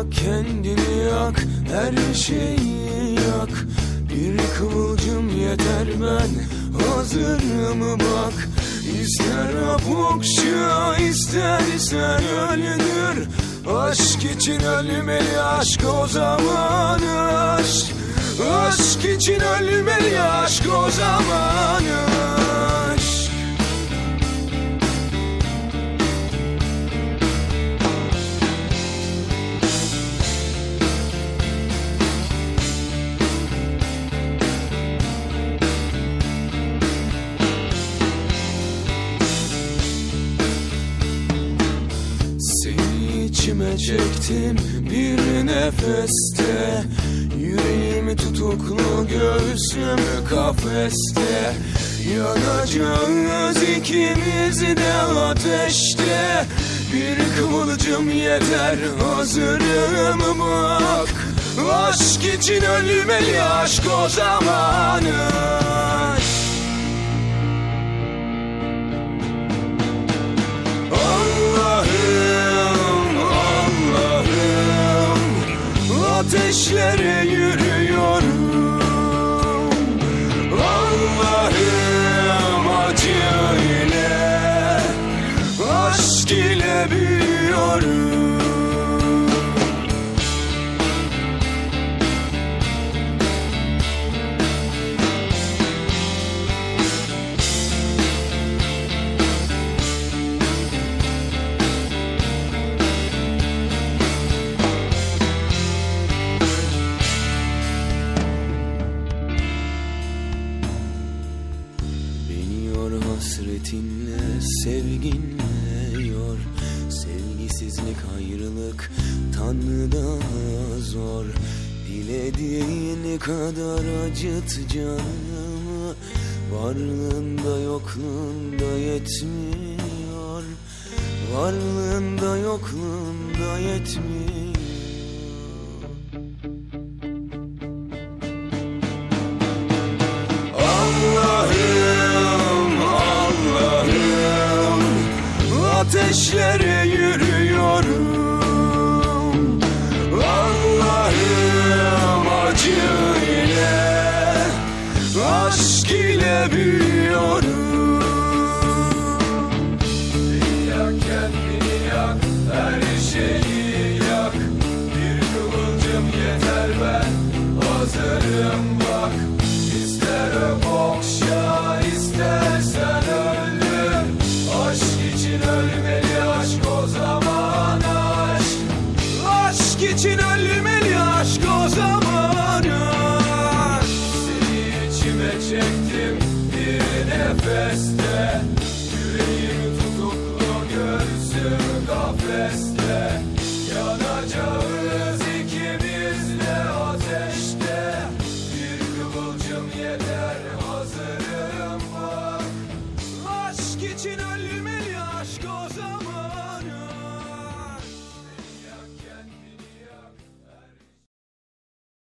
yak kendini yak her şeyi yak. Bir kıvılcım yeter ben hazırım bak. İster apokşa istersen ölünür. Aşk için ölmeli aşk o zaman aşk. Aşk için ölmeli aşk o zaman aşk içime çektim bir nefeste. Yüreğimi tutuklu göğsüm kafeste. Yanacağız ikimiz de ateşte. Bir kıvılcım yeter hazırım bak. Aşk için ölmeli aşk o zaman ateşlere yürüyorum hasretinle sevginle yor. Sevgisizlik ayrılık Tanrı'dan zor. Dilediğin kadar acıt canımı. Varlığında yokluğunda yetmiyor. Varlığında yokluğunda yetmiyor ateşlere yürüyorum. Allah'ım acı ile aşk ile büyüyorum